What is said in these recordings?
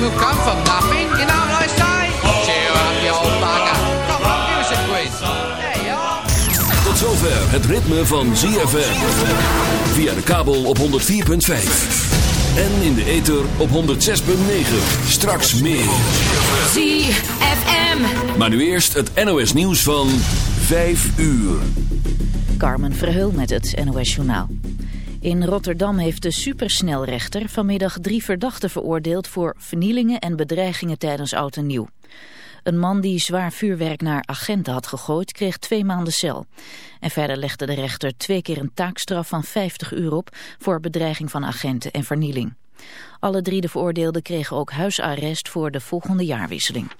Will come from nothing, you know what I say? Cheer up, you old bugger. Come on, give us a quiz. There you are. Tot zover het ritme van ZFM. Via de kabel op 104.5. En in de ether op 106.9. Straks meer. ZFM. Maar nu eerst het NOS nieuws van 5 uur. Carmen Verheul met het NOS Journaal. In Rotterdam heeft de supersnelrechter vanmiddag drie verdachten veroordeeld voor vernielingen en bedreigingen tijdens Oud en Nieuw. Een man die zwaar vuurwerk naar agenten had gegooid kreeg twee maanden cel. En verder legde de rechter twee keer een taakstraf van 50 uur op voor bedreiging van agenten en vernieling. Alle drie de veroordeelden kregen ook huisarrest voor de volgende jaarwisseling.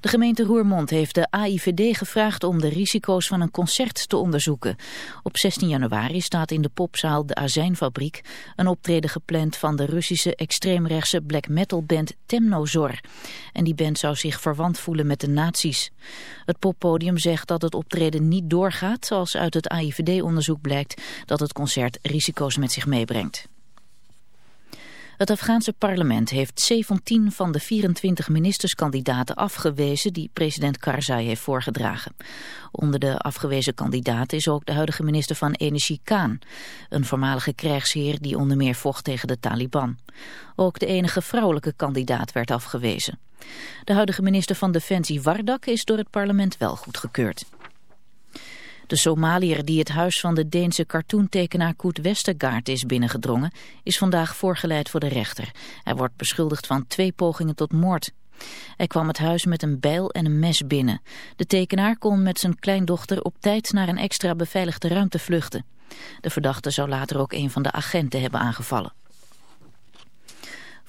De gemeente Roermond heeft de AIVD gevraagd om de risico's van een concert te onderzoeken. Op 16 januari staat in de popzaal De Azijnfabriek een optreden gepland van de Russische extreemrechtse black metal band Temnozor. En die band zou zich verwant voelen met de nazi's. Het poppodium zegt dat het optreden niet doorgaat, zoals uit het AIVD-onderzoek blijkt dat het concert risico's met zich meebrengt. Het Afghaanse parlement heeft 17 van de 24 ministerskandidaten afgewezen die president Karzai heeft voorgedragen. Onder de afgewezen kandidaten is ook de huidige minister van Energie Khan, een voormalige krijgsheer die onder meer vocht tegen de Taliban. Ook de enige vrouwelijke kandidaat werd afgewezen. De huidige minister van Defensie Wardak is door het parlement wel goedgekeurd. De Somaliër die het huis van de Deense cartoontekenaar Koet Westergaard is binnengedrongen, is vandaag voorgeleid voor de rechter. Hij wordt beschuldigd van twee pogingen tot moord. Hij kwam het huis met een bijl en een mes binnen. De tekenaar kon met zijn kleindochter op tijd naar een extra beveiligde ruimte vluchten. De verdachte zou later ook een van de agenten hebben aangevallen.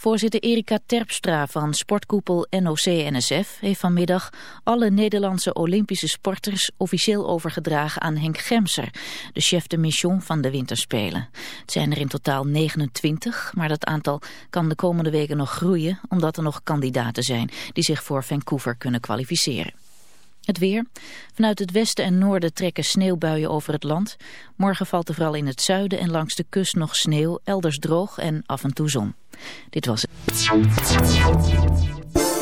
Voorzitter Erika Terpstra van sportkoepel NOC-NSF heeft vanmiddag alle Nederlandse Olympische sporters officieel overgedragen aan Henk Gemser, de chef de mission van de winterspelen. Het zijn er in totaal 29, maar dat aantal kan de komende weken nog groeien omdat er nog kandidaten zijn die zich voor Vancouver kunnen kwalificeren. Het weer. Vanuit het westen en noorden trekken sneeuwbuien over het land. Morgen valt er vooral in het zuiden en langs de kust nog sneeuw, elders droog en af en toe zon. Dit was het.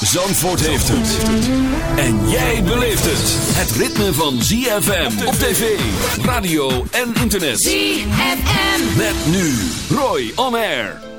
Zandvoort heeft het. En jij beleeft het. Het ritme van ZFM op tv, radio en internet. ZFM. Met nu Roy On Air.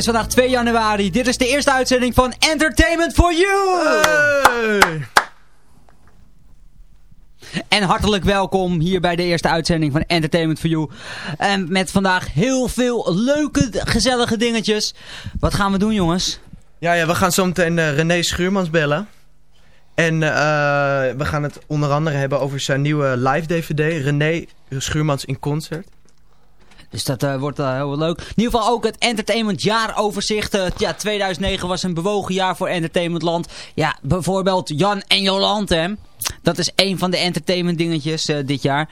Is vandaag 2 januari. Dit is de eerste uitzending van Entertainment for You! En hartelijk welkom hier bij de eerste uitzending van Entertainment for You. En met vandaag heel veel leuke, gezellige dingetjes. Wat gaan we doen jongens? Ja, ja, we gaan zo meteen eh, René Schuurmans bellen. En eh, we gaan het onder andere hebben over zijn nieuwe live DVD. René Schuurmans in concert. Dus dat eh, wordt uh, heel leuk. In ieder geval ook het Entertainment jaaroverzicht. Uh, ja, 2009 was een bewogen jaar voor Entertainmentland. Ja, bijvoorbeeld Jan en Jolante. Dat is een van de entertainment dingetjes dit jaar.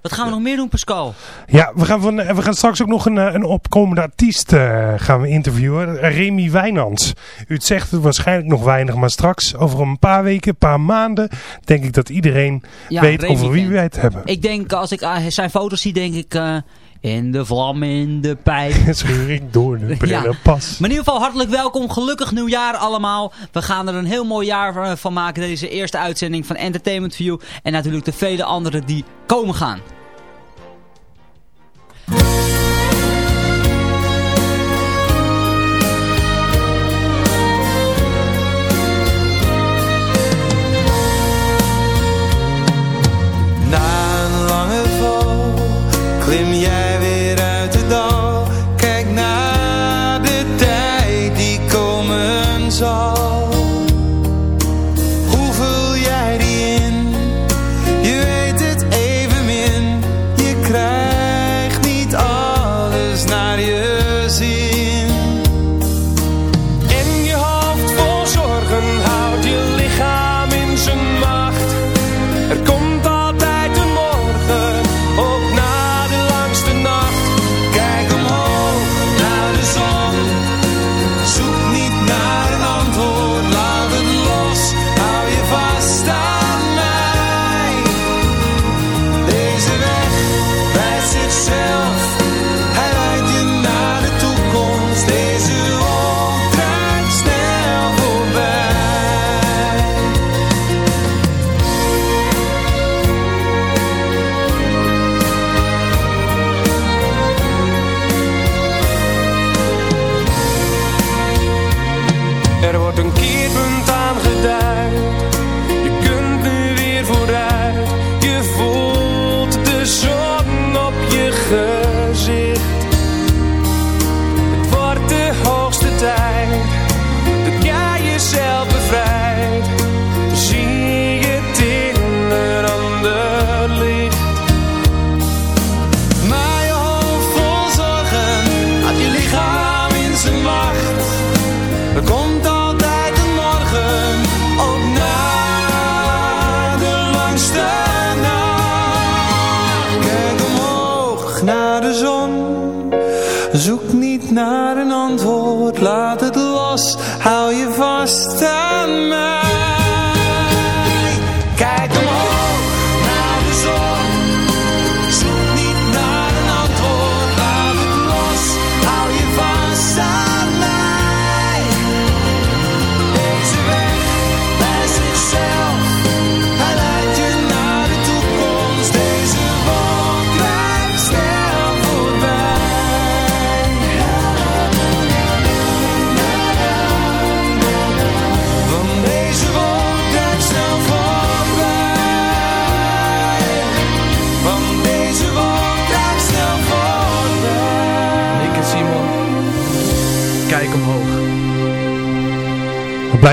Wat gaan we nog meer doen, Pascal? Ja, we gaan, van, we gaan straks ook nog een, een opkomende artiest gaan we interviewen. Remy Wijnands. U zegt het waarschijnlijk nog weinig, maar straks over een paar weken, een paar maanden, denk ik dat iedereen ja, weet Remy over wie wij het hebben. Ik denk, als ik zijn foto's zie, denk ik... In de vlam in de pijp. Scheur ik door de ja. pas. Maar in ieder geval hartelijk welkom. Gelukkig nieuwjaar allemaal. We gaan er een heel mooi jaar van maken. Deze eerste uitzending van Entertainment View. En natuurlijk de vele andere die komen gaan.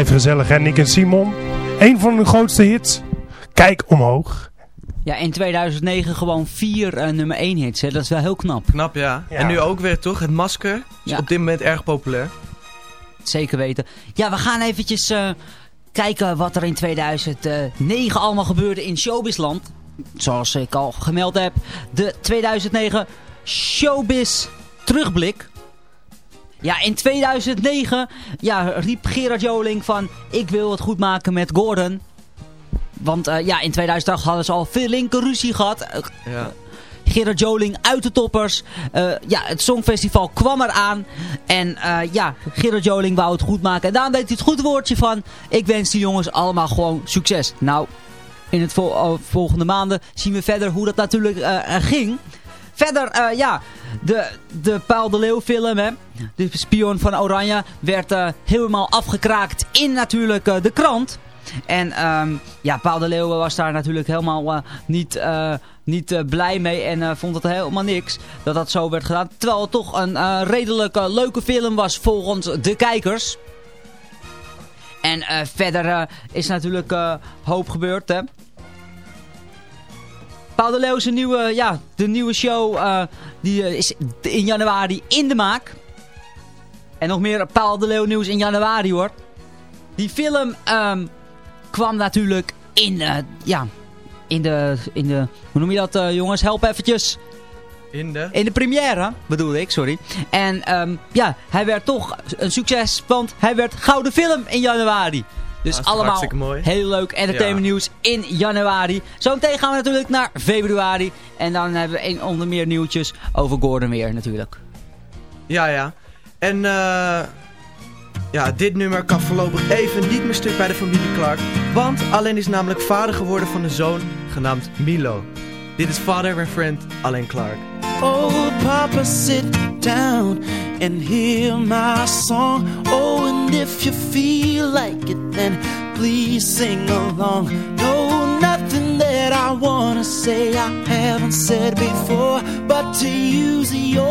Blijft gezellig hè, Nick en Simon. Een van de grootste hits. Kijk omhoog. Ja, in 2009 gewoon vier uh, nummer 1 hits. Hè? Dat is wel heel knap. Knap, ja. En nu ook weer toch? Het masker is op dit moment erg populair. Zeker weten. Ja, we gaan eventjes uh, kijken wat er in 2009 allemaal gebeurde in Showbizland. Zoals ik al gemeld heb. De 2009 Showbiz terugblik. Ja, in 2009 ja, riep Gerard Joling van... ik wil het goed maken met Gordon. Want uh, ja, in 2008 hadden ze al veel linker ruzie gehad. Ja. Gerard Joling uit de toppers. Uh, ja, het Songfestival kwam eraan. En uh, ja, Gerard Joling wou het goed maken. En daarom deed hij het goed woordje van... ik wens die jongens allemaal gewoon succes. Nou, in het vol volgende maanden zien we verder hoe dat natuurlijk ging. Verder, eh, ja, de, de Paul de Leeuw film, hè. De spion van Oranje werd eh, helemaal afgekraakt in natuurlijk eh, de krant. En ehm, ja, Paul de Leeuw was daar natuurlijk helemaal eh, niet, niet blij mee en vond het helemaal niks dat dat zo werd gedaan. Terwijl het toch een redelijk leuke film was volgens de kijkers. En verder is natuurlijk hoop gebeurd, hè. Paul de Leeuw zijn nieuwe, ja, de nieuwe show die is in januari in de maak. En nog meer Paul de Leeuw nieuws in januari hoor. Die film ehm, kwam natuurlijk in, eh, ja, in de, in de, hoe noem je dat eh, jongens? Help eventjes. In de? In de première, bedoel ik, sorry. En ehm, ja, hij werd toch een succes, want hij werd gouden film in januari. Dus is allemaal heel leuk entertainment Ja. nieuws in januari. Zometeen gaan we natuurlijk naar februari. En dan hebben we een onder meer nieuwtjes over Gordon weer natuurlijk. Ja, ja. En eh ja, dit nummer kan voorlopig even niet meer stuk bij de familie Clark. Want Alain is namelijk vader geworden van een zoon genaamd Milo. Dit is Father and Friend Alain Clark. Oh, Papa, sit down and hear my song. Oh, and if you feel like it, then please sing along. No, nothing that I wanna say I haven't said before. But to use your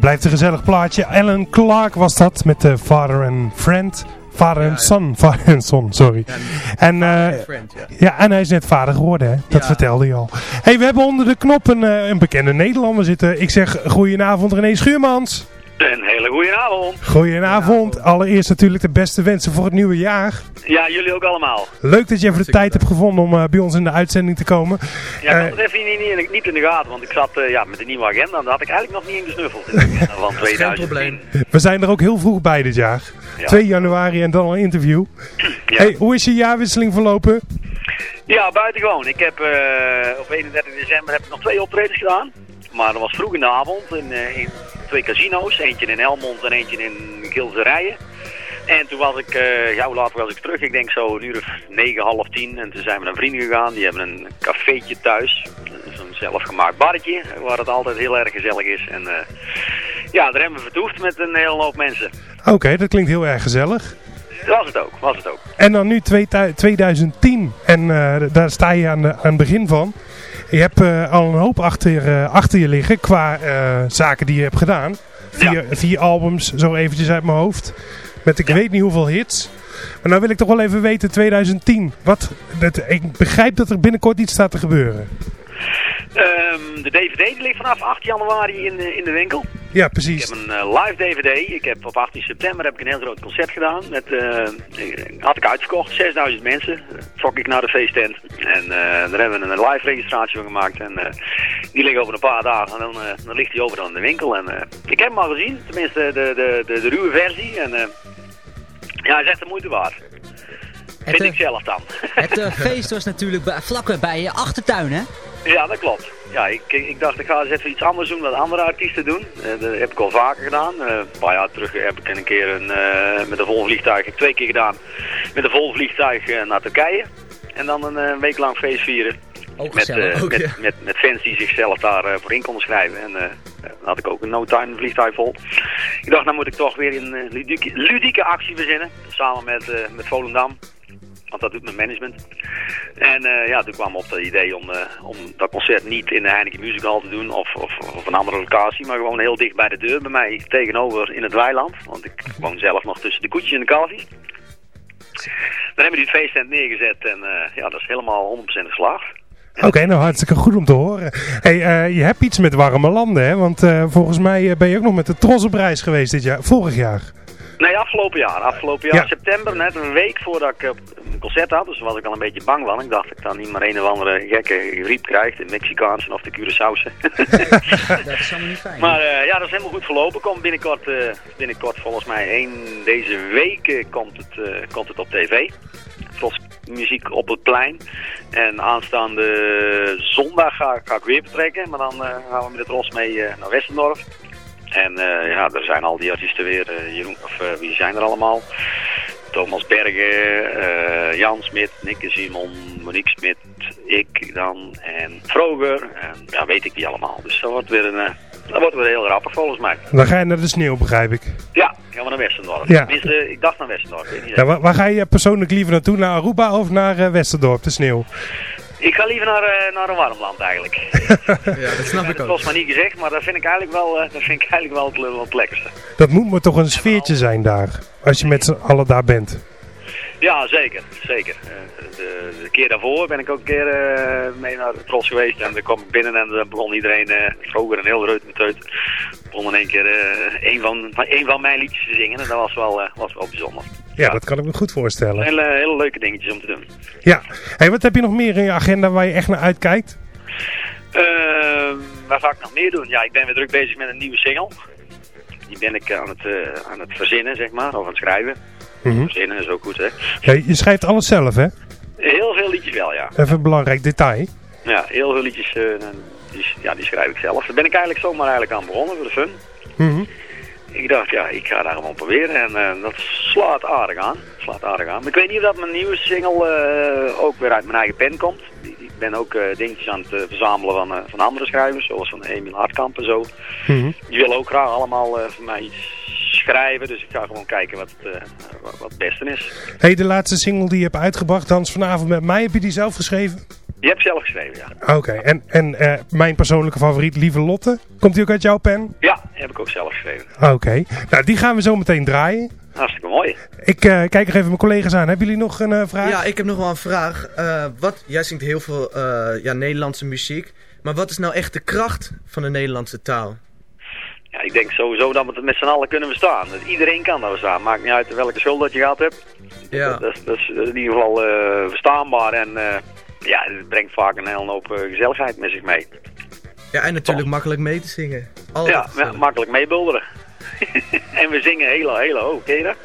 blijft een gezellig plaatje. Alan Clark was dat met de Father and Friend. Vader en son, vader en son, sorry. En, eh, ja. en hij is net vader geworden, hè? Dat Ja. vertelde hij al. hey, we hebben onder de knop een, eh, een bekende Nederlander zitten. Ik zeg goedenavond René Schuurmans. Een hele goede avond. Goedenavond. Allereerst natuurlijk de beste wensen voor het nieuwe jaar. Ja, jullie ook allemaal. Leuk dat je even de tijd hebt gevonden om eh, bij ons in de uitzending te komen. Ja, ik Eh, had het even niet, niet, in- niet in de gaten, want ik zat eh, ja, met de nieuwe agenda. Daar had ik eigenlijk nog niet in gesnuffeld. In de agenda van 2010. we zijn er ook heel vroeg bij dit jaar. Ja. 2 januari en dan al een interview. Hey, hoe is je jaarwisseling verlopen? Ja, buitengewoon. Ik heb eh, op 31 december heb ik nog twee optredens gedaan. Maar dat was vroeg in de avond in, eh, in twee casino's. Eentje in Helmond en eentje in Gilserijen. En toen was ik, eh, ja, hoe laat was ik terug? Ik denk zo een uur of negen, half tien. En toen zijn we naar vrienden gegaan. Die hebben een cafeetje thuis. Zo'n zelfgemaakt barretje. Waar het altijd heel erg gezellig is. En eh, ja, daar hebben we vertoefd met een hele hoop mensen. Oké, dat klinkt heel erg gezellig. Was het ook, was het ook. En dan nu twee- 2010 en daar sta je aan, de, aan het begin van. Je hebt eh, al een hoop achter, eh, achter je liggen qua eh, zaken die je hebt gedaan. Vier, vier albums, zo eventjes uit mijn hoofd. Met ik weet niet hoeveel hits. Maar nou wil ik toch wel even weten, 2010. Wat, dat, ik begrijp dat er binnenkort iets staat te gebeuren. Ehm, de DVD die ligt vanaf 8 januari in, de- in de winkel. Ja, Ik precies. heb een eh, live DVD. Ik heb op 18 september heb ik een heel groot concert gedaan. Met, eh, had ik uitverkocht, 6000 mensen. Trok ik naar de feesttent. En eh, daar hebben we een live registratie van gemaakt. En eh, die ligt over een paar dagen. En dan, eh, dan ligt die overal in de winkel. En eh, ik heb hem al gezien. Tenminste, de, de, de, de ruwe versie. En eh, ja, hij is echt de moeite waard. Vind eh, ik zelf dan. Het eh, feest was natuurlijk bij, vlak bij je achtertuin, hè? Ja, dat klopt. Ja, ik, ik dacht ik ga eens even iets anders doen wat andere artiesten doen. Eh, dat heb ik al vaker gedaan. Eh, een paar jaar terug heb ik een keer een, eh, met een vol vliegtuig, heb ik twee keer gedaan, met een vol vliegtuig naar Turkije. En dan een week lang feest vieren. Ook met, gezellig. eh, Ook, met, ja. met, met fans die zichzelf daarvoor in konden schrijven. En dan had ik ook een no time een vliegtuig vol. Ik dacht, nou moet ik toch weer een ludieke, ludieke actie verzinnen. Samen met, met Volendam. Want dat doet mijn management. En eh, ja, toen kwam op het idee om, eh, om dat concert niet in de Heineken Music Hall te doen of, of, of een andere locatie, maar gewoon heel dicht bij de deur bij mij tegenover in het weiland. Want ik woon zelf nog tussen de koetjes en de kalfjes. Dan hebben we die feesttent neergezet en eh, ja, dat is helemaal 100% geslaagd. Oké, nou hartstikke goed om te horen. Hey, je hebt iets met warme landen, hè? Want volgens mij ben je ook nog met de Trossenprijs geweest dit jaar, vorig jaar. Nee, afgelopen jaar. Afgelopen jaar, Ja. september, net een week voordat ik eh, een concert had. Dus was ik al een beetje bang van. Ik dacht dat ik dan niet maar een of andere gekke griep krijg. De Mexicaanse of de Curaçaose. Dat is allemaal niet fijn. maar eh, ja, dat is helemaal goed verlopen. Komt binnenkort, eh, binnenkort volgens mij één deze week komt, het, komt het op tv. Tros muziek op het plein. En aanstaande zondag ga, ga ik weer betrekken. Maar dan gaan we met de Tros mee naar Westendorf. En eh, ja, er zijn al die artiesten weer. eh, Jeroen, of eh, wie zijn er allemaal? Thomas Bergen, eh, Jan Smit, Nikke Simon, Monique Smit, ik dan en Vroger. En ja, weet ik die allemaal. Dus dat wordt weer een, dat wordt weer heel grappig volgens mij. Dan ga je naar de sneeuw, begrijp ik. Ja, gaan we naar Westendorf. Ja. Tenminste, ik dacht naar niet Ja, waar, waar ga je persoonlijk liever naartoe? Naar Aruba of naar Westerdorp, de sneeuw? Ik ga liever naar, eh, naar een warm land eigenlijk. Ja, dat snap ik Dat ook. was maar niet gezegd, maar dat vind ik eigenlijk wel, eh, dat vind ik eigenlijk wel het, wel het lekkerste. Dat moet maar toch een sfeertje zijn daar, als je met z'n allen daar bent. Ja, zeker. zeker. Eh, de, de keer daarvoor ben ik ook een keer eh, mee naar de Tros geweest. En dan kwam ik binnen en dan begon iedereen eh vroeger een heel reut met reut. Begon in één keer eh, een, van, een van mijn liedjes te zingen. En dat was wel, eh, was wel bijzonder. Ja, dat kan ik me goed voorstellen. Hele, hele leuke dingetjes om te doen. Ja. Hey, wat heb je nog meer in je agenda waar je echt naar uitkijkt? Ehm, waar ga ik nog meer doen? Ja, ik ben weer druk bezig met een nieuwe single. Die ben ik aan het, eh, aan het verzinnen, zeg maar, of aan het schrijven. Mhm. Verzinnen is ook goed, hè. Ja, je schrijft alles zelf, hè? Heel veel liedjes wel, ja. Even een belangrijk detail. Ja, heel veel liedjes, eh, die, ja, die schrijf ik zelf. Daar ben ik eigenlijk zomaar eigenlijk aan begonnen, voor de fun. Mhm. Ik dacht, ja, ik ga daar gewoon proberen. En eh, dat slaat aardig aan. Slaat aardig aan. Maar ik weet niet of dat mijn nieuwe single eh, ook weer uit mijn eigen pen komt. Ik ben ook eh, dingetjes aan het verzamelen van, van andere schrijvers, zoals van Emil Hartkamp en zo. Mhm. Die willen ook graag allemaal voor mij iets schrijven. Dus ik ga gewoon kijken wat het, wat, wat het beste is. Hey, de laatste single die je hebt uitgebracht, Dans vanavond met mij, heb je die zelf geschreven? Je hebt zelf geschreven, ja. Oké, en, en eh, mijn persoonlijke favoriet, Lieve Lotte, komt die ook uit jouw pen? Ja, heb ik ook zelf geschreven. Oké, nou die gaan we zo meteen draaien. Hartstikke mooi. Ik eh, kijk nog even mijn collega's aan. Hebben jullie nog een eh, vraag? Ja, ik heb nog wel een vraag. Eh, wat, jij zingt heel veel eh, ja, Nederlandse muziek. Maar wat is nou echt de kracht van de Nederlandse taal? Ja, ik denk sowieso dat we het met z'n allen kunnen verstaan. Dat iedereen kan dat verstaan. Maakt niet uit welke school dat je gehad hebt. Ja. Dat, dat, is- dat is in ieder geval eh, verstaanbaar en eh, ja, het brengt vaak een hele hoop eh, gezelligheid met zich mee. Ja, en natuurlijk makkelijk mee te zingen. Altijd ja, makkelijk meebulderen. en we zingen hele, hele hoog, ken je dat?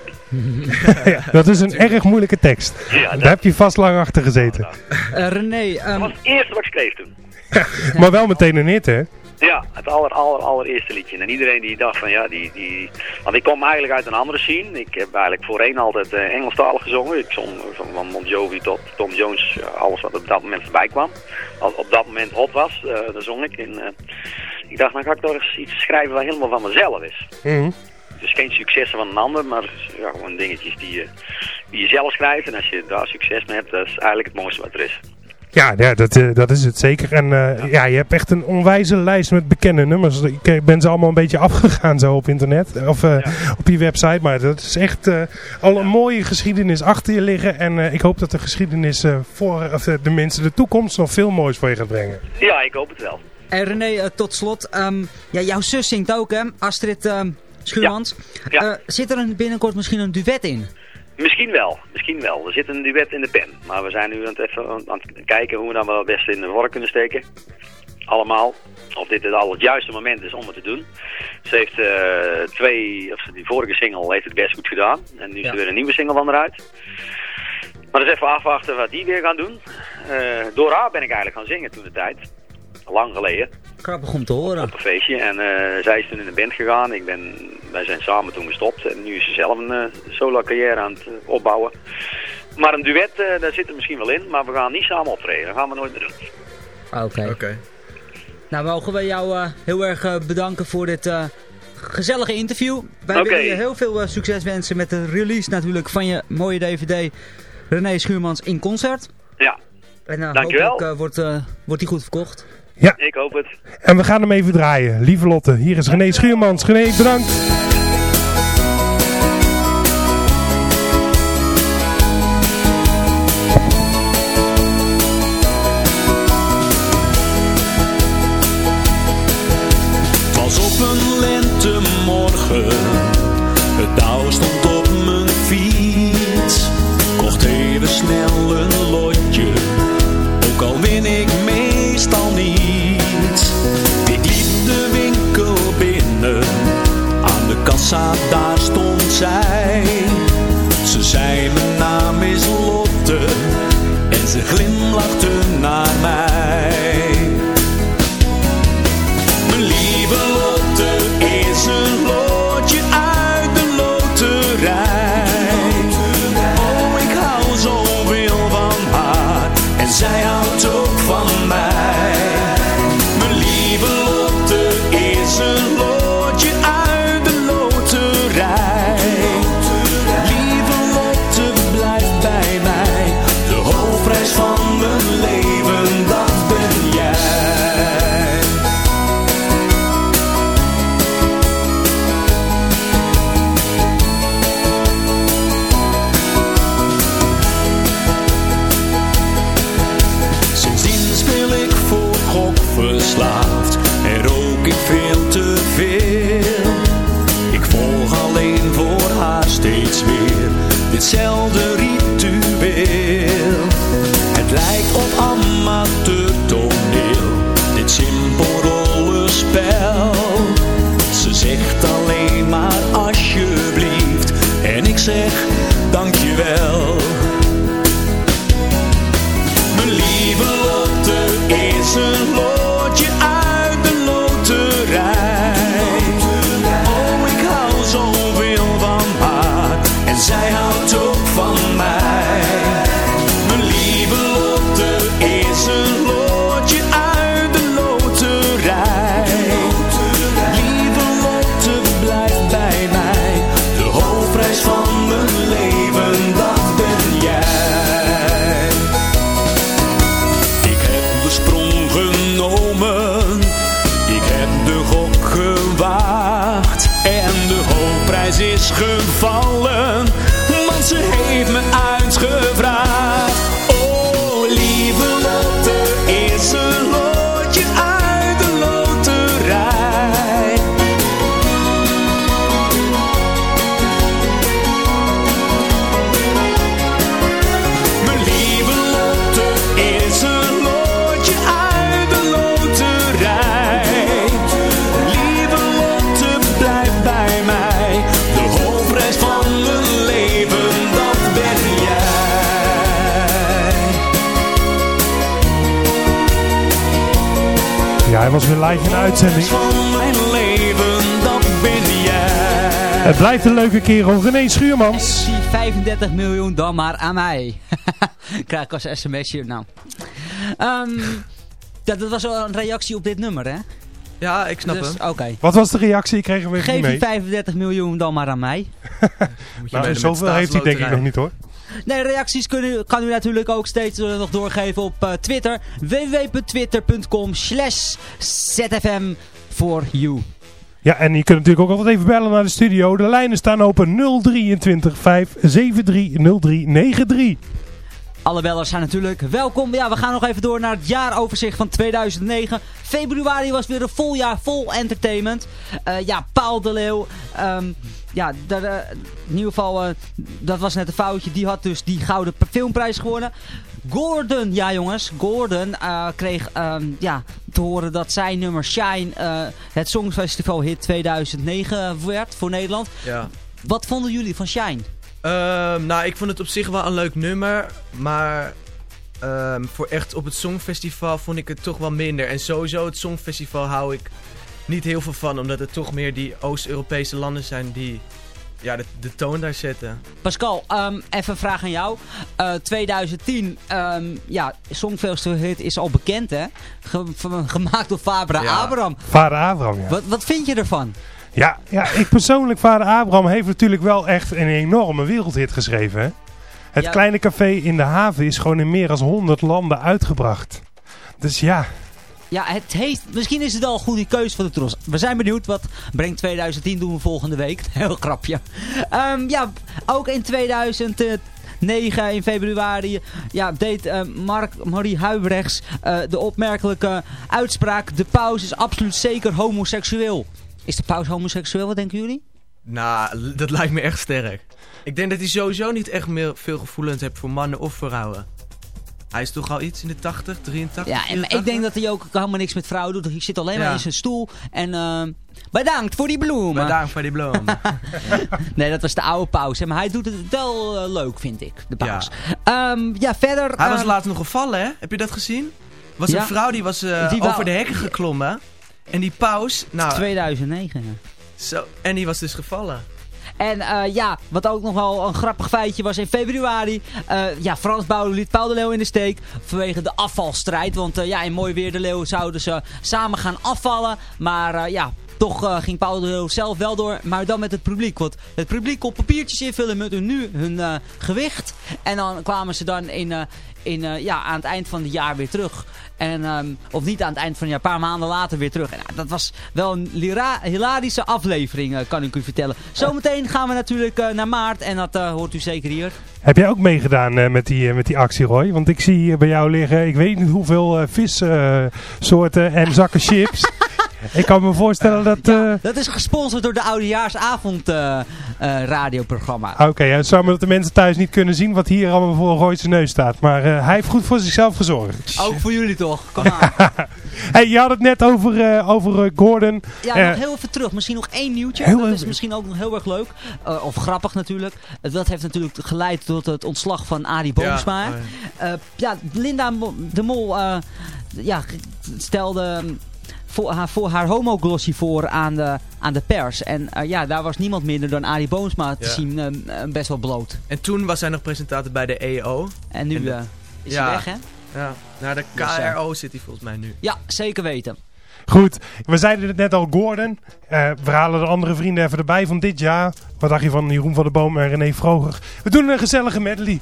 Dat is een erg moeilijke tekst. Ja, dat- Daar heb je vast lang achter gezeten. Eh, René, Dat ehm, was het eerste wat ik schreef toen. Maar wel meteen een hit, hè? Ja, het aller, aller, allereerste liedje. En iedereen die dacht van ja, die, die... Want ik kom eigenlijk uit een andere scene. Ik heb eigenlijk voorheen altijd eh, Engelstalig gezongen. Ik zong van, van Bon Jovi tot Tom Jones, eh, alles wat op dat moment voorbij kwam. Als op dat moment hot was, eh daar zong ik. En, ik dacht, nou ga ik toch eens iets schrijven wat helemaal van mezelf is. Mhm. Dus geen successen van een ander, maar ja, gewoon dingetjes die die je zelf schrijft. En als je daar succes mee hebt, dat is eigenlijk het mooiste wat er is. Ja, ja dat, eh, dat is het zeker. En eh, ja. je hebt echt een onwijze lijst met bekende nummers. Ik eh, ben ze allemaal een beetje afgegaan zo op internet. Of eh, op je website. Maar dat is echt eh, al een mooie geschiedenis achter je liggen. En eh, ik hoop dat de geschiedenis eh, voor of, de mensen de toekomst nog veel moois voor je gaat brengen. Ja, ik hoop het wel. en René, tot slot. ehm, ja, jouw zus zingt ook, hè? Astrid ehm Schuurmans. Ja. Eh, zit er een, binnenkort misschien een duet in? Misschien wel, misschien wel. Er zit een duet in de pen. Maar we zijn nu aan het, even aan het kijken hoe we dat wel het beste in de work kunnen steken. Allemaal. Of dit het al het juiste moment is om het te doen. Ze heeft eh, twee, of die vorige single heeft het best goed gedaan. En nu is er weer een nieuwe single van eruit. Maar dus even afwachten wat die weer gaan doen. Eh, door haar ben ik eigenlijk gaan zingen toen de tijd. Lang geleden. Grappig om te horen. Op een feestje. En eh, zij is toen in de band gegaan. Ik ben, wij zijn samen toen gestopt. En nu is ze zelf een eh, solo carrière aan het eh, opbouwen. Maar een duet, eh, daar zit er misschien wel in. Maar we gaan niet samen optreden. Dat gaan we nooit meer doen. Ah, Oké. Oké. Nou, mogen we jou eh, heel erg bedanken voor dit eh, gezellige interview. Wij Oké. willen je heel veel succes wensen met de release natuurlijk van je mooie DVD René Schuurmans in concert. Ja, En uh, Dankjewel. hopelijk eh, wordt, eh, wordt die goed verkocht. Ik hoop het. En we gaan hem even draaien. Lieve Lotte, hier is René Schuurmans. René, bedankt. Uitzending. Mijn leven, dat ben jij. Het blijft een leuke kerel, René Schuurmans. Die 35 miljoen dan maar aan mij. Krijg ik als sms'je. Nou. Ehm, dat was wel een reactie op dit nummer, hè? Ja, ik snap Dus, hem. Oké. Wat was de reactie? Ik kreeg hem even Geef die mee. 35 miljoen dan maar aan mij. Moet je Nou, zoveel heeft hij denk ik nog niet hoor. Nee, reacties kan u natuurlijk ook steeds eh, nog doorgeven op eh, Twitter. www.twitter.com slash zfm for you. Ja, en je kunt natuurlijk ook altijd even bellen naar de studio. De lijnen staan open 023 573 0393. Alle bellers zijn natuurlijk welkom. Ja, we gaan nog even door naar het jaaroverzicht van 2009. Februari was weer een vol jaar vol entertainment. Eh, ja, Paul de Leeuw. ehm, ja, daar, eh, in ieder geval, eh, dat was net een foutje. Die had dus die gouden filmprijs gewonnen. Gordon, ja jongens, Gordon kreeg ehm, ja, te horen dat zijn nummer Shine het Songfestival hit 2009 werd voor Nederland. Ja. Wat vonden jullie van Shine? Ehm, nou, ik vond het op zich wel een leuk nummer. Maar ehm, voor echt op het Songfestival vond ik het toch wel minder. En sowieso het Songfestival hou ik niet heel veel van. Omdat het toch meer die Oost-Europese landen zijn die ja, de, de toon daar zetten. Pascal, ehm, even een vraag aan jou. Eh, 2010, ehm, ja, Songfestival hit is al bekend hè? Ge- gemaakt door Fabra Ja. Abraham. Vader Abraham, ja. Wat, wat vind je ervan? Ja, ja, ik persoonlijk, vader Abraham heeft natuurlijk wel echt een enorme wereldhit geschreven. Hè? Het Ja. kleine café in de haven is gewoon in meer dan 100 landen uitgebracht. Dus ja, Ja, het heeft, misschien is het al een goede keuze van de Tros. We zijn benieuwd wat brengt 2010 doen we volgende week. Heel grapje. Ehm, ja, ook in 2009 in februari ja, deed eh, Mark Marie Huibrechts eh, de opmerkelijke uitspraak. De paus is absoluut zeker homoseksueel. Is de paus homoseksueel, wat denken jullie? Nou, dat lijkt me echt sterk. Ik denk dat hij sowieso niet echt meer veel gevoelens heeft voor mannen of vrouwen. Hij is toch al iets in de 80, 83? Ja, en 84? ik denk dat hij ook helemaal niks met vrouwen doet. Hij zit alleen maar Ja. in zijn stoel. En eh, bedankt voor die bloemen. Bedankt voor die bloem. Nee, dat was de oude pauze. Maar hij doet het wel eh, leuk, vind ik. De paus. Ja, ja verder... Hij was ehm, laatst nog gevallen, hè? Heb je dat gezien? was Ja. een vrouw die was eh, Die over de hekken geklommen. En die paus, nou, 2009, ja. zo, en die was dus gevallen. En eh, ja, wat ook nog wel een grappig feitje was in februari. eh, ja, Frans Bouwer liet Paul de Leeuw in de steek vanwege de afvalstrijd. Want eh, ja, in Mooi Weer de Leeuw zouden ze samen gaan afvallen. Maar ja, toch eh, ging Paul de Leeuw zelf wel door. Maar dan met het publiek. Want het publiek kon papiertjes invullen met hun, nu hun eh, gewicht. En dan kwamen ze dan in, eh, in, ja, aan het eind van het jaar weer terug. En, ehm, of niet aan het eind van het jaar, een paar maanden later weer terug. En, dat was wel een hilarische aflevering, kan ik u vertellen. Zometeen gaan we natuurlijk naar Maart en dat hoort u zeker hier. heb jij ook meegedaan met, die, met die actie, Roy? Want ik zie hier bij jou liggen, ik weet niet hoeveel vissoorten en zakken chips. ik kan me voorstellen dat... eh, Dat is gesponsord door de Oudejaarsavond eh, eh, radioprogramma. Oké, ja, het zou maar dat de mensen thuis niet kunnen zien wat hier allemaal voor Roy zijn neus staat. Maar eh, hij heeft goed voor zichzelf gezorgd. Ook voor jullie toch? Kom maar. hey, je had het net over, eh, over Gordon. Ja, nog heel even terug. Misschien nog één nieuwtje. Heel dat is even. misschien ook nog heel erg leuk. Eh, of grappig natuurlijk. Dat heeft natuurlijk geleid tot het ontslag van Arie Boomsma. Ja, Ja, ja Linda de Mol eh, ja, stelde voor haar, voor haar homoglossy voor aan de, aan de pers. En eh, ja, daar was niemand minder dan Arie Boomsma te Ja. zien eh, eh, best wel bloot. En toen was hij nog presentator bij de EO. En nu En de- is Ja. hij weg, hè? Ja, naar de Dus, KRO zit hij volgens mij nu. Ja, zeker weten. Goed, we zeiden het net al, Gordon. Eh, we halen de andere vrienden even erbij van dit jaar. Wat dacht je van Jeroen van der Boom en René Vroger? We doen een gezellige medley.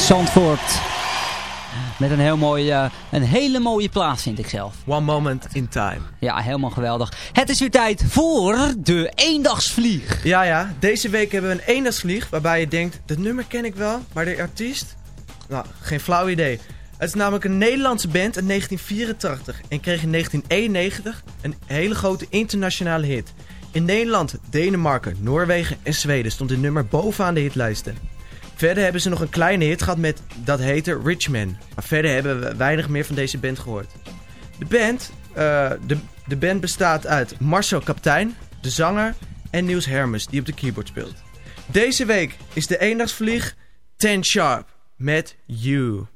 Zandvoort. Met een, heel mooi, eh, een hele mooie plaats vind ik zelf. One moment in time. Ja, helemaal geweldig. Het is weer tijd voor de eendagsvlieg. Ja, ja. Deze week hebben we een eendagsvlieg waarbij je denkt, dat nummer ken ik wel, maar de artiest? Nou, geen flauw idee. Het is namelijk een Nederlandse band uit 1984 en kreeg in 1991 een hele grote internationale hit. In Nederland, Denemarken, Noorwegen en Zweden stond dit nummer bovenaan de hitlijsten. Verder hebben ze nog een kleine hit gehad met dat heette Richman. Maar verder hebben we weinig meer van deze band gehoord. De band, eh, de, de band bestaat uit Marcel Kaptein, de zanger, en Niels Hermes, die op de keyboard speelt. Deze week is de eendagsvlieg 10 Sharp met You.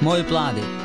Mooie plaat dit.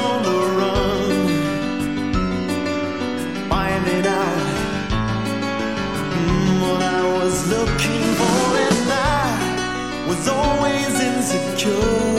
就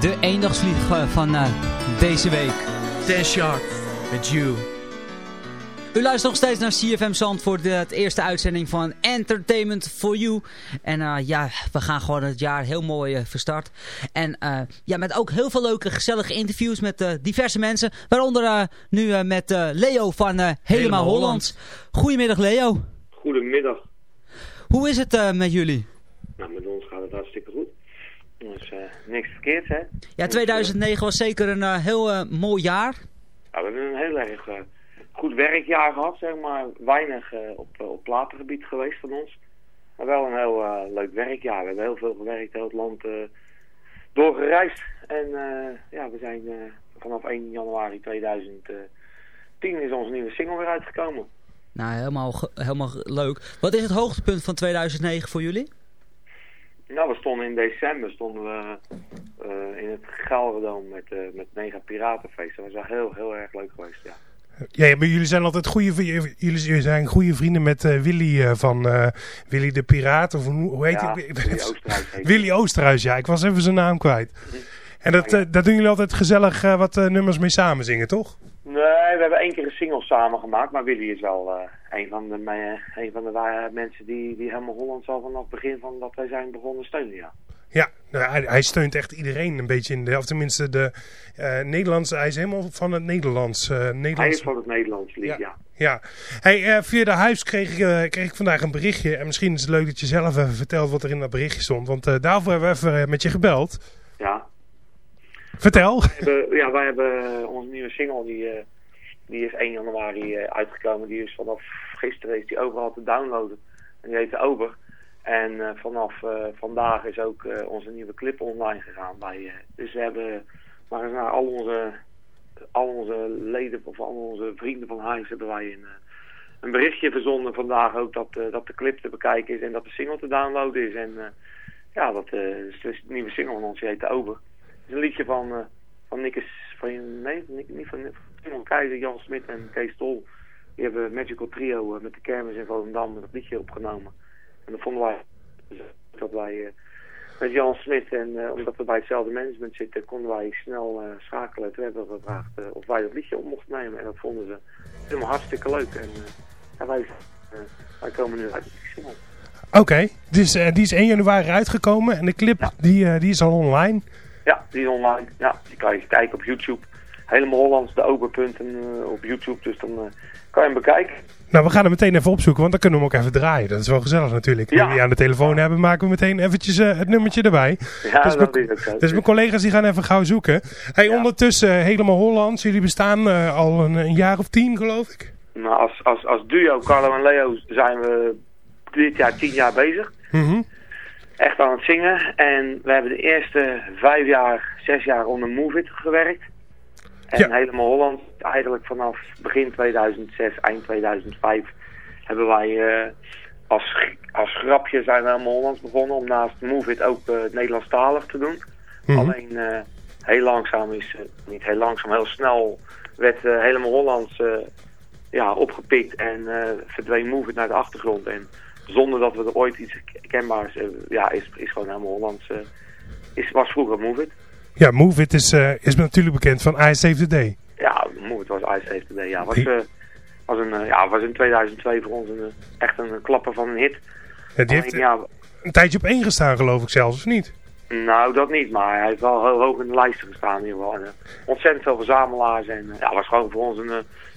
De eendagsvlieg van eh, deze week. Ten Sharp, met you. U luistert nog steeds naar CFM Zandvoort, de eerste uitzending van Entertainment for You. En eh, ja, we gaan gewoon het jaar heel mooi uh, verstart. En uh, ja, met ook heel veel leuke, gezellige interviews met uh, diverse mensen. Waaronder nu met Leo van Helemaal, Helemaal Hollands. Hollands. Goedemiddag Leo. Goedemiddag. Hoe is het met jullie? Nou, met ons gaat het hartstikke goed. Dus niks verkeerd, hè? Ja, 2009 was zeker een heel mooi jaar. Ja, we hebben een heel erg goed werkjaar gehad, zeg maar. Weinig uh, op, uh, op platengebied geweest van ons. Maar wel een heel uh, leuk werkjaar. We hebben heel veel gewerkt, heel het land doorgereisd. En ja, we zijn vanaf 1 januari 2010 is onze nieuwe single weer uitgekomen. Nou, helemaal, helemaal leuk. Wat is het hoogtepunt van 2009 voor jullie? Nou, we stonden in december stonden we in het Gelredome met, met Mega Piratenfeest. Dat was wel heel, heel erg leuk geweest, ja. Ja, maar jullie zijn altijd goede, jullie zijn goede vrienden met uh, Willy uh, van uh, Willy de Piraat. Of hoe, hoe heet ja? Willy Oosterhuis. Willy Oosterhuis, ja. Ik was even zijn naam kwijt. En dat, ja, ja. daar doen jullie altijd gezellig wat nummers mee samen zingen, toch? Nee, we hebben één keer een single samen gemaakt. Maar Willy is wel een van de, een van de mensen die, die helemaal Hollands al vanaf het begin van dat wij zijn begonnen steunen, ja. Ja, nou, hij, hij steunt echt iedereen een beetje in de, of tenminste de eh Nederlands, hij is helemaal van het Nederlands. eh Hij Nederlands is van het Nederlands lied, ja. Ja, hey, eh, via de huis kreeg ik, eh, kreeg ik vandaag een berichtje. En misschien is het leuk dat je zelf even vertelt wat er in dat berichtje stond. Want eh, daarvoor hebben we even eh, met je gebeld. Ja. Vertel. We hebben, ja, wij hebben eh, onze nieuwe single, die, eh, die is 1 januari eh, uitgekomen. Die is vanaf gisteren is die overal te downloaden. En die heet Ober. En vanaf vandaag is ook onze nieuwe clip online gegaan. Bij, dus we hebben maar eens naar al onze, al onze leden of al onze vrienden van Heinz hebben wij een, een berichtje verzonden vandaag ook dat, dat de clip te bekijken is en dat de single te downloaden is. En ja, dat is de nieuwe single van ons, die heet Ober. Het is een liedje van, eh van Nickes, van, nee, Nick- niet van Simon Keizer, Jan Smit en Kees Tol. Die hebben Magical Trio eh, met de kermis in Volendam dat liedje opgenomen. En dat vonden wij, dat wij eh, met Jan Smit en omdat we bij hetzelfde management zitten, konden wij snel schakelen. Toen hebben we gevraagd of wij dat liedje op mochten nemen en dat vonden ze helemaal hartstikke leuk. En wij, wij komen nu uit single. Oké, dus die is 1 januari uitgekomen. En de clip die, die is al online. Ja, die is online. Ja, die kan je kijken op YouTube. Helemaal Hollands, de oberpunten eh, op YouTube. Dus dan eh, kan je hem bekijken. Nou, we gaan hem meteen even opzoeken, want dan kunnen we hem ook even draaien. Dat is wel gezellig natuurlijk. Ja. Nu we aan de telefoon hebben, maken we meteen eventjes eh, het nummertje erbij. Ja, dus dat mijn, is ook zo. dus mijn collega's die gaan even gauw zoeken. Hey, ondertussen, helemaal Hollands. Jullie bestaan al een, een jaar of tien, geloof ik. Nou, als, als, als duo, Carlo en Leo, zijn we dit jaar tien jaar bezig. Mhm. Echt aan het zingen. En we hebben de eerste vijf jaar, zes jaar onder Move It gewerkt. En helemaal Holland, eigenlijk vanaf begin 2006, eind 2005, hebben wij eh, als, als grapje zijn we helemaal Hollands begonnen om naast Move It ook het Nederlandstalig te doen. Mhm. Alleen eh, heel langzaam is, niet heel langzaam, heel snel werd helemaal Hollands ja, opgepikt en verdween Move It naar de achtergrond. En zonder dat we er ooit iets kenbaars, eh, ja, is, is gewoon helemaal Hollands, eh, is, was vroeger Move It. Ja, Move It is, eh, is natuurlijk bekend van I Save the Day. Ja, Move It was Ice Save the Day, ja. Was, was, een, ja, was in 2002 voor ons een, echt een klapper van een hit. Ja, die heeft ja, een tijdje op één gestaan, geloof ik zelfs, of niet? Nou, dat niet, maar hij heeft wel heel hoog in de lijsten gestaan in ieder geval. En, ontzettend veel verzamelaars en uh, ja, was gewoon voor ons een, uh,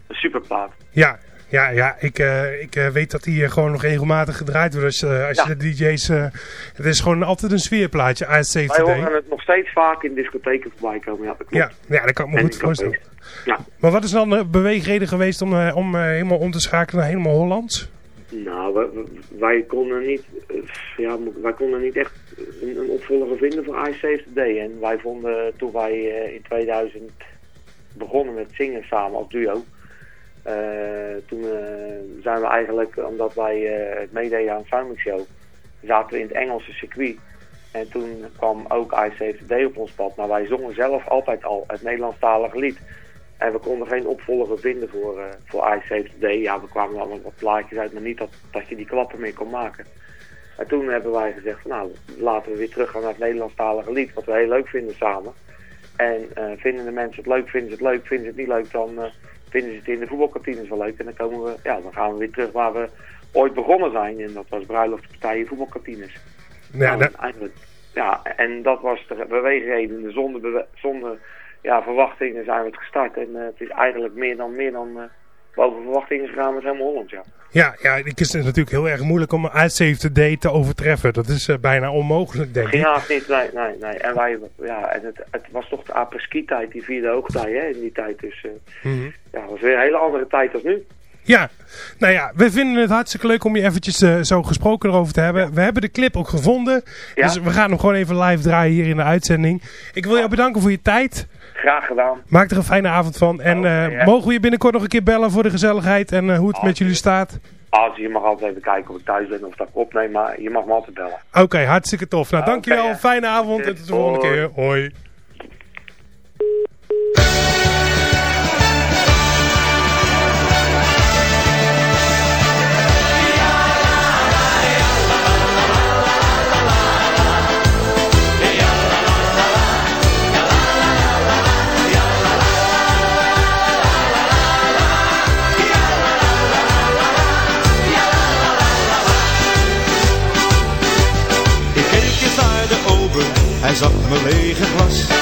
een superplaat. Ja, ja, ja ik, uh, ik uh, weet dat die gewoon nog regelmatig gedraaid wordt als, als ja. je de DJ's... het is gewoon altijd een sfeerplaatje, Save Wij horen het nog steeds vaak in discotheken voorbij komen, ja, dat klopt. Ja, ja dat kan ik me En goed voorstellen. Ja. Maar wat is dan de beweegreden geweest om, om helemaal om te schakelen naar helemaal Hollands? Nou, wij, wij, konden niet, ja, wij konden niet echt een, een opvolger vinden voor I Save the Day. En wij vonden toen wij in 2000 begonnen met zingen samen als duo. Uh, toen zijn we eigenlijk, omdat wij het meededen aan Soundmix Show, zaten we in het Engelse circuit. En toen kwam ook I Save the Day op ons pad. Maar wij zongen zelf altijd al het Nederlandstalige lied. En we konden geen opvolger vinden voor, uh, voor I Save the Day. Ja, we kwamen allemaal wat plaatjes uit, maar niet dat, dat je die klappen meer kon maken. En toen hebben wij gezegd, van, nou, laten we weer teruggaan naar het Nederlandstalige lied, wat we heel leuk vinden samen. En vinden de mensen het leuk, vinden ze het leuk, vinden ze het niet leuk, dan vinden ze het in de voetbalkantines wel leuk. En dan, komen we, ja, dan gaan we weer terug waar we ooit begonnen zijn. En dat was bruiloftpartijen, voetbalkantines. Ja, nou, eigenlijk, ja, en dat was de beweegreden. Zonder, bewe zonder ja, verwachtingen zijn we het gestart. En uh, het is eigenlijk meer dan, meer dan boven verwachtingen gegaan met helemaal Holland, ja. Ja, ja, het is natuurlijk heel erg moeilijk om een Save Day te overtreffen. Dat is uh, bijna onmogelijk, denk ik. Ja, niet, nee, nee, nee. En, wij, ja, en het, het was toch de apres-ski-tijd, die vierde hoogtij, hè, in die tijd. Dus mm -hmm. ja, het was weer een hele andere tijd als nu. Ja, nou ja, we vinden het hartstikke leuk om je eventjes uh, zo gesproken erover te hebben. We hebben de clip ook gevonden, ja. dus we gaan hem gewoon even live draaien hier in de uitzending. Ik wil jou bedanken voor je tijd. Graag gedaan. Maak er een fijne avond van. En okay, uh, mogen we je binnenkort nog een keer bellen voor de gezelligheid en uh, hoe het met jullie staat? Als je mag altijd even kijken of ik thuis ben of dat ik opneem, maar je mag me altijd bellen. Oké, okay, hartstikke tof. Nou, dankjewel. Okay, Fijne avond en tot de volgende keer. Hoi. Hij zag mijn lege glas.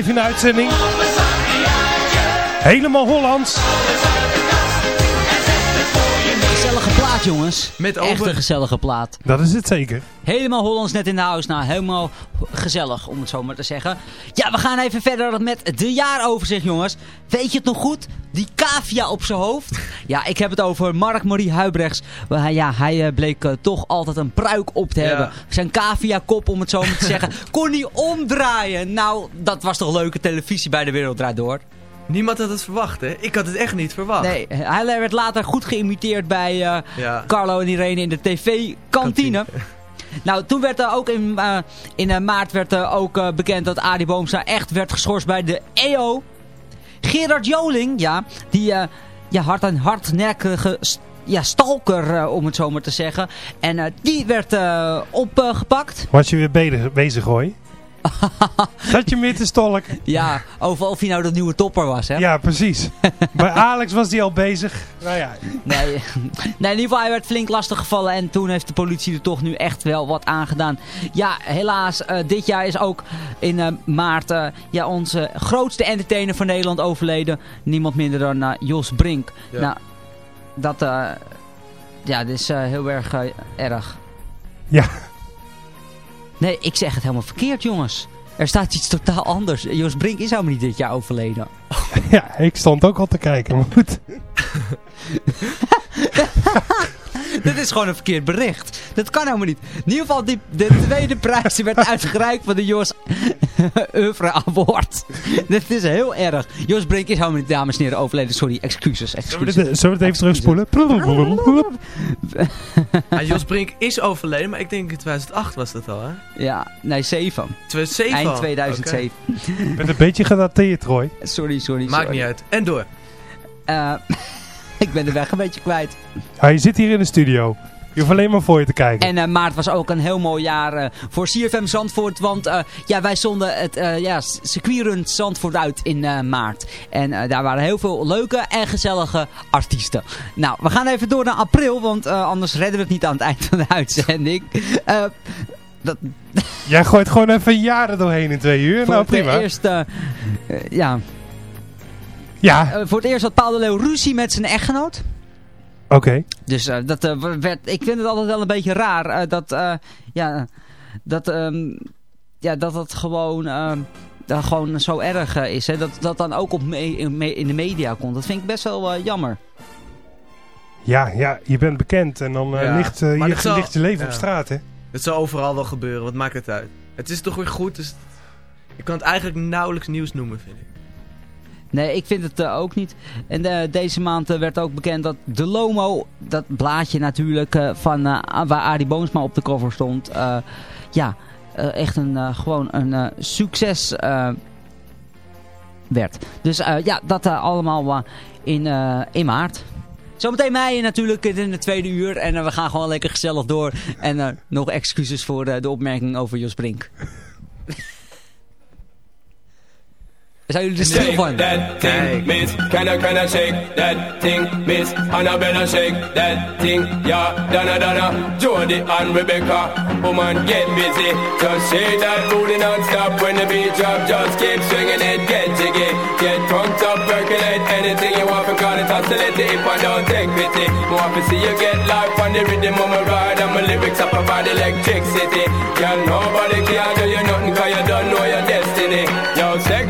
Live in de uitzending. Helemaal Hollands. Gezellige plaat, jongens. Met Echt een gezellige plaat. Dat is het zeker. Helemaal Hollands net in de house. Nou, helemaal gezellig, om het zo maar te zeggen. Ja, we gaan even verder met de jaaroverzicht, jongens. Weet je het nog goed? Die cavia op zijn hoofd. Ja, ik heb het over Mark-Marie Huibrechts. Ja, hij eh, bleek eh, toch altijd een pruik op te Ja. hebben. Zijn cavia-kop, om het zo maar te zeggen, kon hij omdraaien. Nou, dat was toch leuke televisie bij de Wereld Draait Door. Niemand had het verwacht, hè? Ik had het echt niet verwacht. Nee, hij werd later goed geïmiteerd bij eh, Ja. Carlo en Irene in de tv-kantine. Nou, toen werd er ook in, in maart werd er ook bekend dat Adi Boomstra echt werd geschorst bij de EO. Gerard Joling, ja, die ja, hard en hardnekkige ja, stalker, eh, om het zo maar te zeggen. En eh, die werd eh, opgepakt. Was je weer bezig, bezig hoor? Zat je meer te stolk? Ja, over of hij nou de nieuwe topper was, hè? Ja, precies. Bij Alex was die al bezig. Nou ja, Nee, nee, in ieder geval, hij werd flink lastig gevallen en toen heeft de politie er toch nu echt wel wat aan gedaan. Ja, helaas, eh, dit jaar is ook in eh, maart eh, ja, onze grootste entertainer van Nederland overleden. Niemand minder dan Jos Brink. Ja. Nou, dat, eh, ja, dit is eh, heel erg erg. Ja. Nee, ik zeg het helemaal verkeerd, jongens. Er staat iets totaal anders. Jos Brink is helemaal niet dit jaar overleden. ja, ik stond ook al te kijken. Maar goed. Dit is gewoon een verkeerd bericht. Dat kan helemaal niet. In ieder geval, die, de tweede prijs werd uitgereikt van de Jos Oeuvre Award. Dit is heel erg. Jos Brink is helemaal niet, dames en heren, overleden. Sorry, excuses. Zullen we excuses. dit, zullen we het even terugspoelen? Ah, Jos Brink is overleden, maar ik denk in 2008 was dat al, hè? Ja, nee, 7. 2007 Eind al? 2007. Met een beetje gedateerd, Roy. Sorry, sorry, Maakt niet uit. En door. Eh, ik ben de weg een beetje kwijt. Ah, je zit hier in de studio. Je hoeft alleen maar voor je te kijken. En eh, maart was ook een heel mooi jaar eh, voor CFM Zandvoort. Want eh, ja, wij zonden het ja, circuitrun Zandvoort uit in maart. En daar waren heel veel leuke en gezellige artiesten. Nou, we gaan even door naar april. Want anders redden we het niet aan het eind van de uitzending. Dat, Jij gooit gewoon even jaren doorheen in twee uur. voor nou, prima. eerst, ja. Ja, Eh, voor het eerst had Paul de Leeuw ruzie met zijn echtgenoot. oké. Dus eh, dat eh, werd, ik vind het altijd wel een beetje raar eh, dat, eh, ja, dat, ehm, ja, dat het gewoon, ehm, dat gewoon zo erg is. Hè? Dat dat dan ook op me- in, de media komt. Dat vind ik best wel eh, jammer. Ja, ja, je bent bekend en dan eh, Ja. ligt, je, dat zal- ligt je leven op straat, hè? Het zal overal wel gebeuren, wat maakt het uit? Het is toch weer goed, dus je kan het eigenlijk nauwelijks nieuws noemen, vind ik. Nee, ik vind het eh, ook niet. En eh, deze maand eh, werd ook bekend dat de Lomo, dat blaadje natuurlijk, van, waar Arie Boomsma op de cover stond, ja, echt een, gewoon een succes werd. Dus ja, dat allemaal in, in maart. Zometeen mij natuurlijk in de tweede uur. En we gaan gewoon lekker gezellig door. En nog excuses voor de opmerking over Jos Brink. Zijn jullie er stil van? that thing, miss. Can I, can I shake that thing, miss? Annabella shake that thing, yeah. Donna, Donna, Jody and Rebecca. Woman, get busy. Just shake that booty non-stop when the beat drop. Just keep swinging it, get jiggy. Get drunk up, percolate anything you want. Call it oscillate if I don't take pity. Want to see you get life on the rhythm of my ride. And my lyrics up about electricity. Girl, nobody can do you nothing cause you don't know your destiny.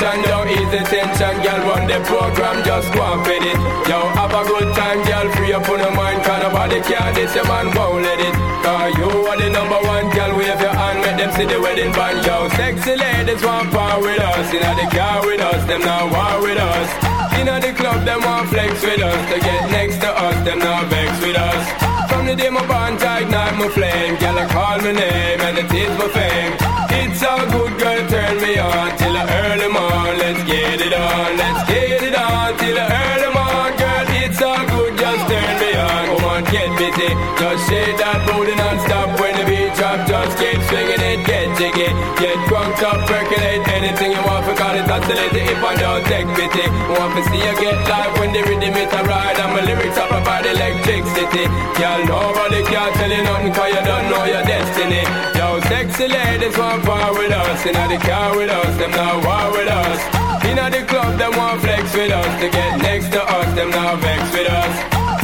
mention, don't ease the tension. Girl, run the program, just go and it. Yo, have a good time, girl, free up on your mind. Cause nobody can this, your man won't let it. Cause you are the number one, girl, wave your hand, make them see the wedding band. Yo, sexy ladies want power with us. Inna the car with us, them now war with us. Inna the club, them want flex with us. To get next to us, them now vex with us. From the day my bond, I ignite my flame. Girl, I call my name and it is my fame. It's all good, girl, turn me on till I early morn. Let's get it on, let's get it on till I early morn. Girl, it's all good, just turn me on. Come on, get busy, just shake that booty I don't take pity. Want to see you get life when the rhythm is a ride. And my lyrics up about electricity. Girl, nobody can tell you nothing cause you don't know your destiny. Yo, sexy ladies want part with us. Inna the car with us, them now war with us. Inna the club, them want flex with us. To get next to us, them now vex with us.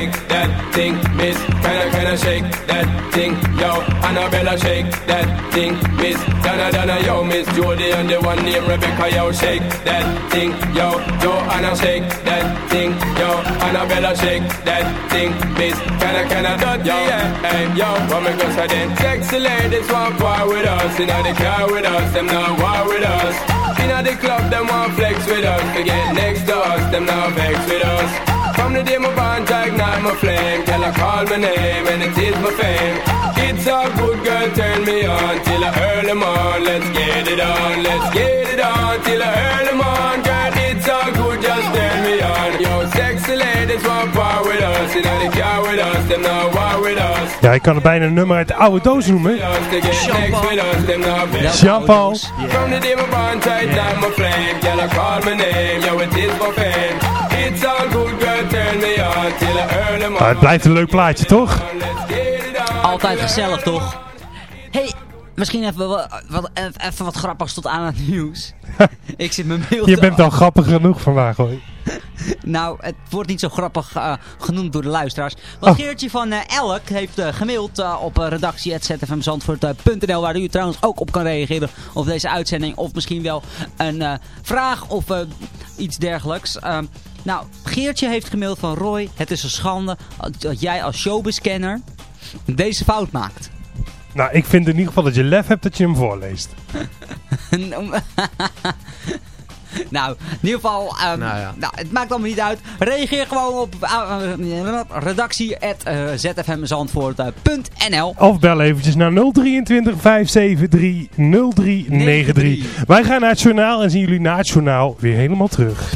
shake that thing, miss. Can I, can I shake that thing? Yo, Annabella, shake that thing, miss. Donna, Donna, yo, miss Jody and the one named Rebecca, yo, shake that thing, yo. Joanna, shake that thing, yo. Annabella, shake that thing, miss. Can I, can I, dot, yo, Yeah. hey, yo, what me go say then? Sexy ladies want war with us, inna the car with us, them now war with us. Inna the club, them want flex with us, to get next to us, them now vex with us. From the day my bond, I ignite my flame. Girl, I call my name and it is my fame. It's all good, girl, turn me on till I early morn. Let's get it on, let's get it on till I early morn. Girl, it's all good, just turn me on. Yo, sexy ladies want part with us. You know they car with us, them now war with us. Ja, ik kan het bijna een nummer uit de oude doos noemen. Jean-Paul. From the day my bond, I ignite my flame. Girl, I call my name, yo, it is my fame. It's all good, girl, turn me on till I early morn. Maar het blijft een leuk plaatje, toch? Altijd gezellig, toch? hey, misschien even wat, wat, even wat grappigs tot aan het nieuws. ik zit mijn mail Je bent al grappig genoeg vandaag, hoor. Nou, het wordt niet zo grappig eh, genoemd door de luisteraars. Want Oh. Geertje van eh, Elk heeft eh, gemaild op uh, redactie.zfmzandvoort.nl waar u trouwens ook op kan reageren op deze uitzending. Of misschien wel een vraag of iets dergelijks. Nou, Geertje heeft gemaild van Roy. Het is een schande dat jij als showbizkenner deze fout maakt. Nou, ik vind in ieder geval dat je lef hebt dat je hem voorleest. nou, in ieder geval, ehm, Nou ja. nou, het maakt allemaal niet uit. Reageer gewoon op uh, redactie.zfmzandvoort.nl Of bel eventjes naar 023 573 0393. Wij gaan naar het journaal en zien jullie na het journaal weer helemaal terug.